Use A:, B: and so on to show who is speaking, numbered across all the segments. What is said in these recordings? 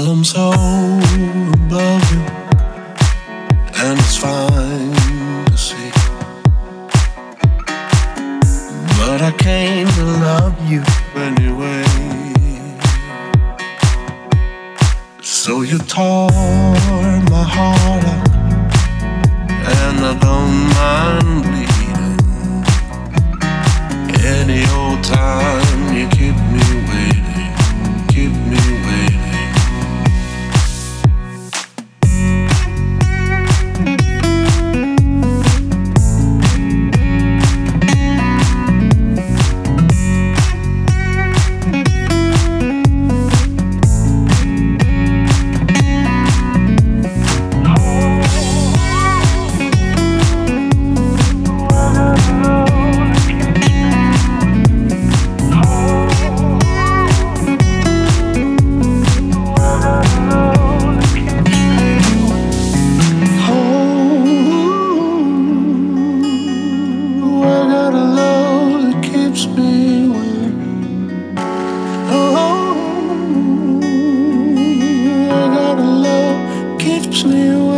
A: lòng sâu. touch me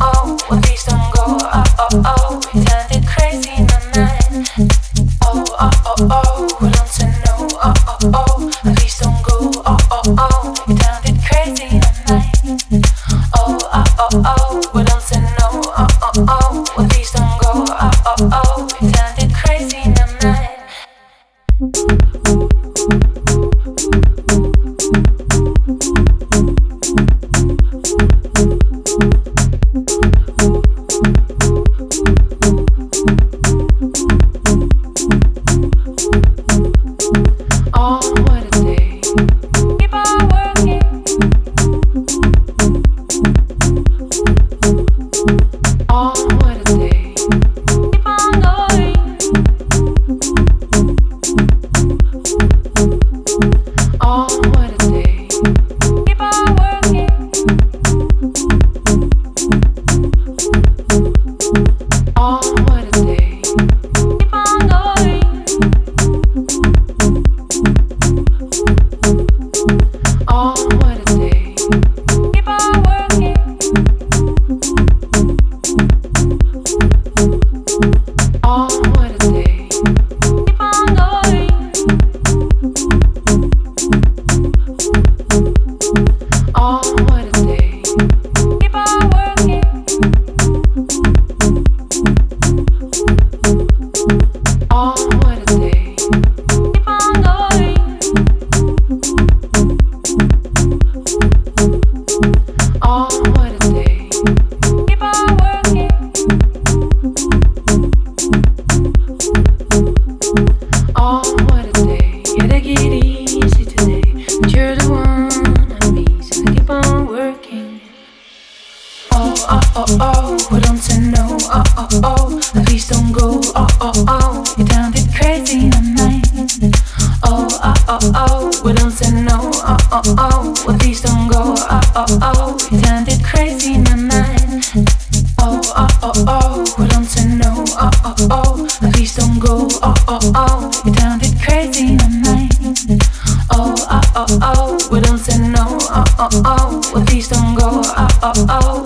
B: Oh. oh, oh, oh, I don't to know, oh, oh, oh, please don't go, oh, oh, oh, you done it crazy tonight. Oh, oh, oh, oh, don't to know, oh, oh, oh, please don't go, oh, oh, oh, you done it crazy tonight. Oh, oh, oh, oh, don't to know, oh, oh, oh, please don't go, oh, oh, oh, you done it crazy tonight. Oh, oh, oh, we don't say no, oh, oh, oh, well, please don't go, oh, oh, oh.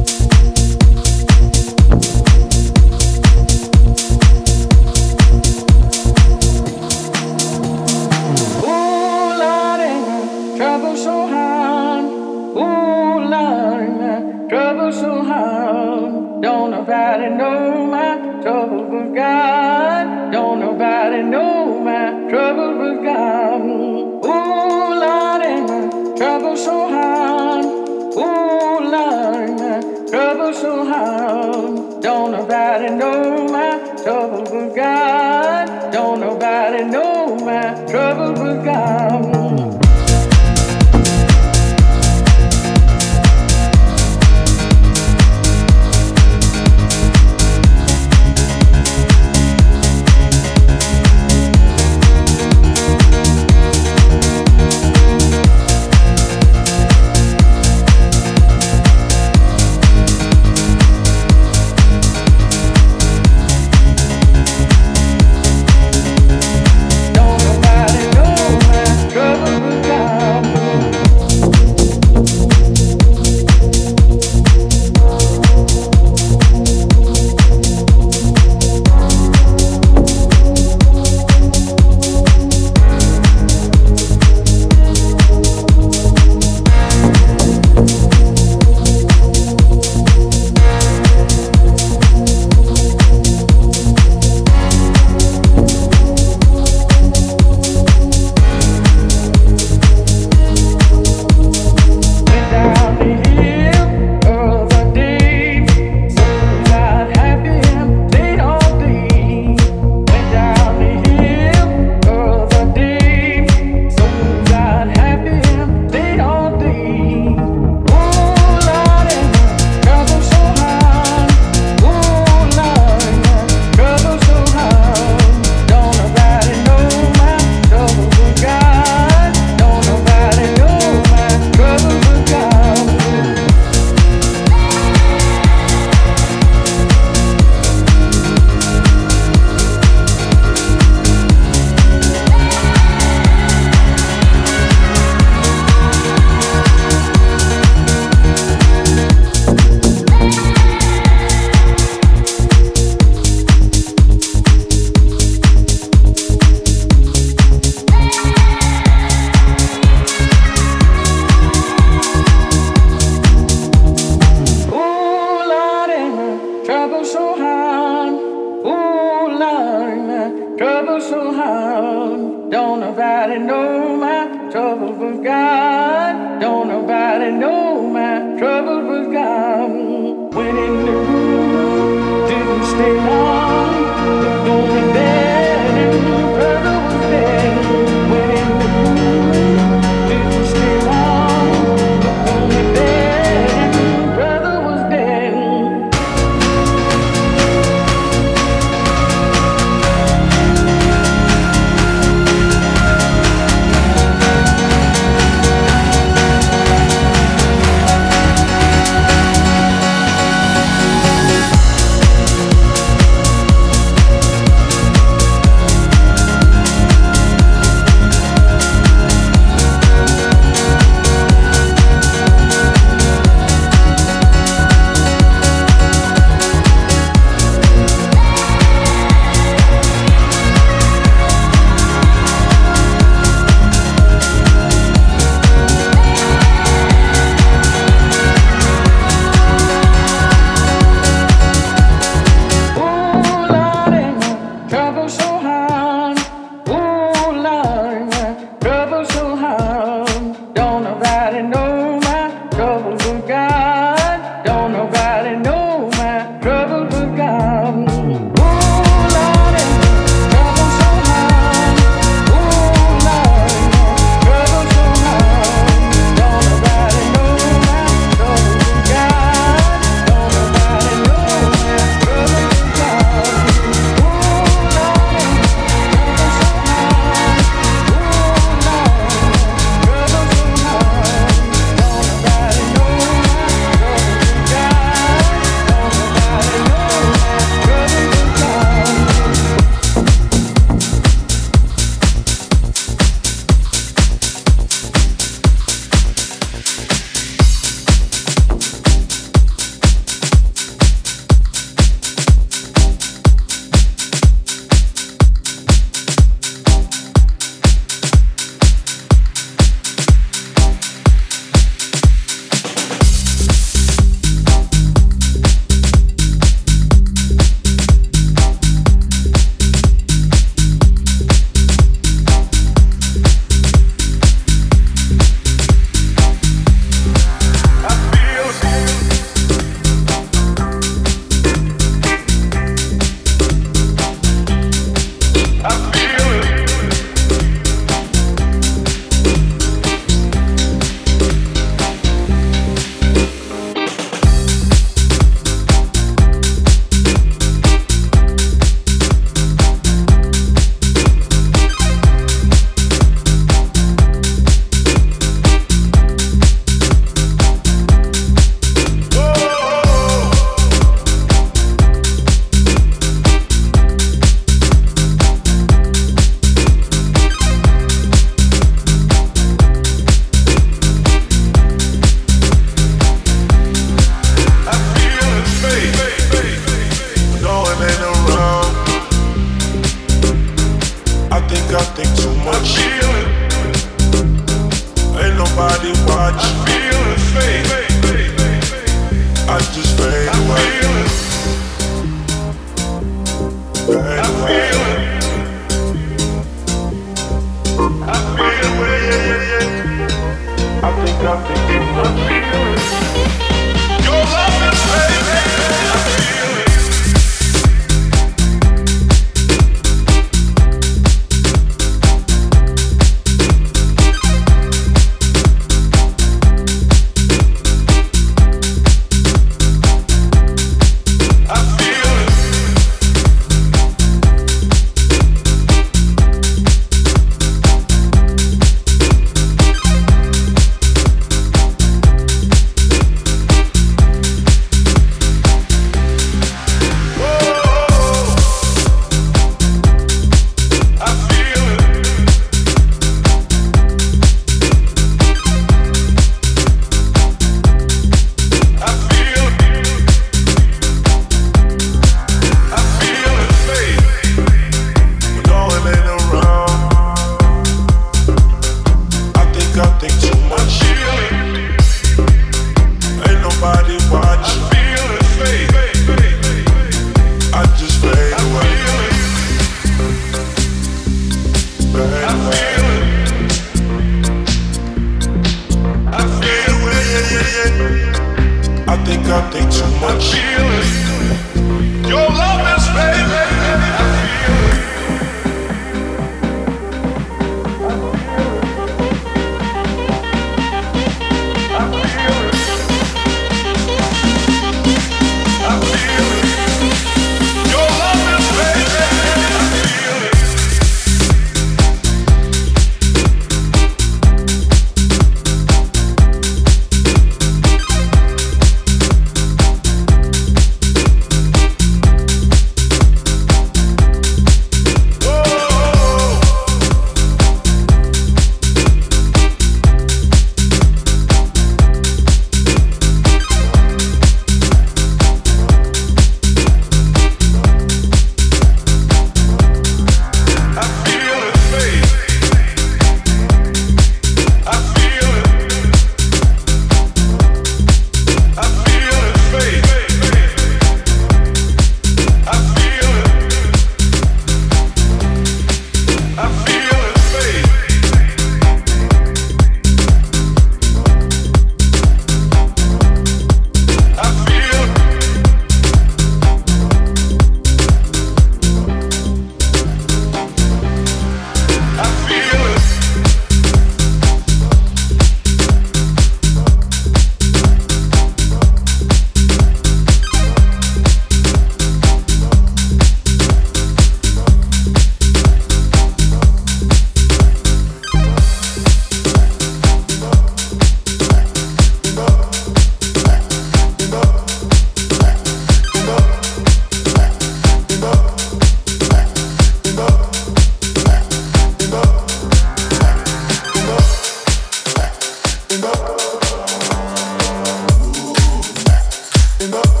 C: enough.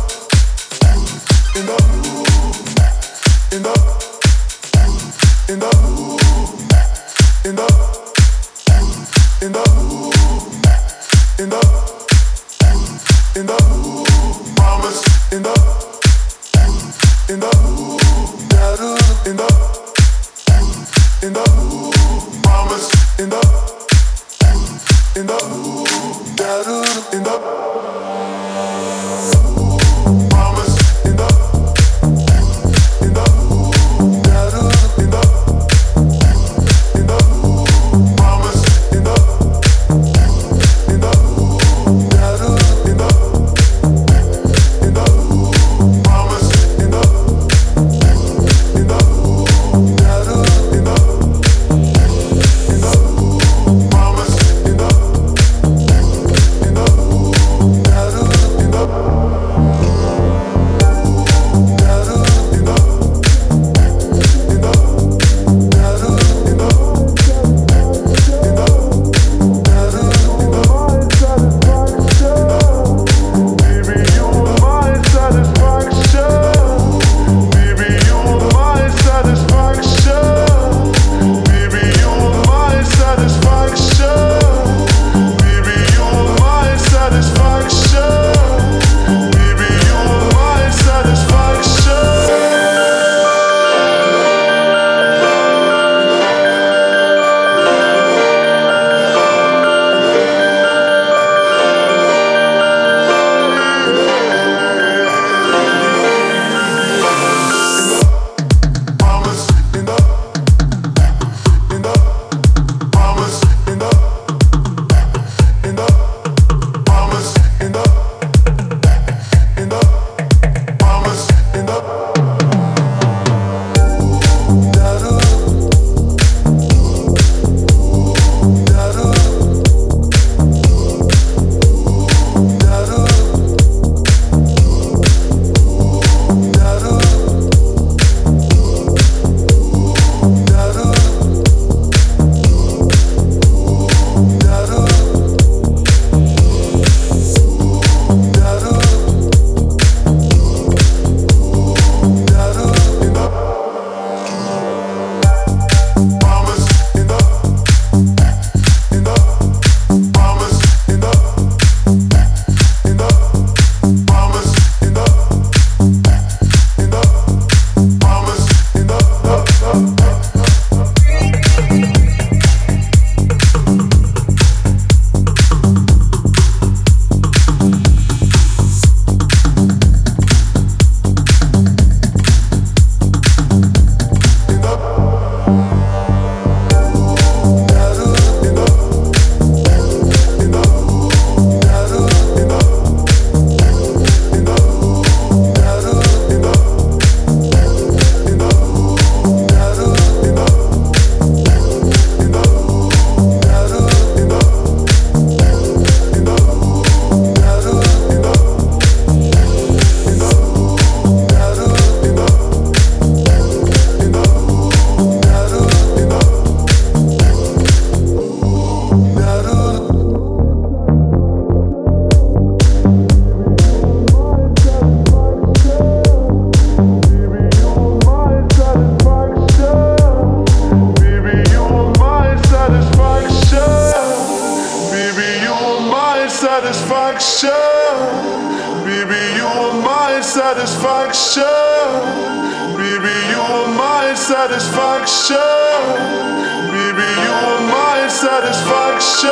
C: Satisfaction. Baby, you are my satisfaction. Baby, you are my satisfaction. Baby, you are my satisfaction.